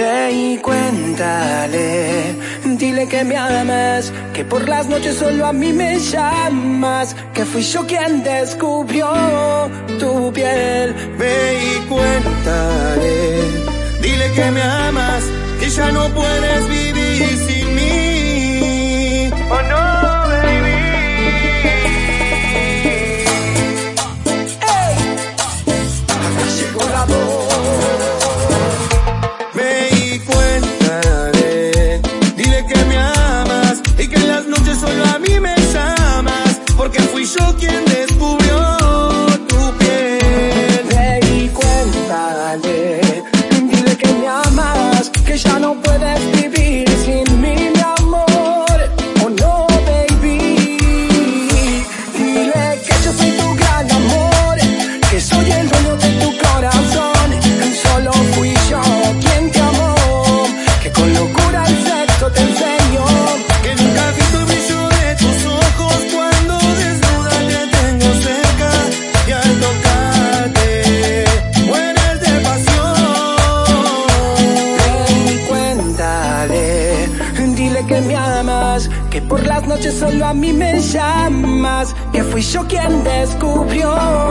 Ve y cuéntale, dile que me amas, que por las noches solo a mí me llamas, que fui yo quien descubrió tu piel. Ve y cuéntale, dile que me amas, que ya no puedes vivir no puede que por las noches solo a mí me llamas, que fui yo quien descubrió.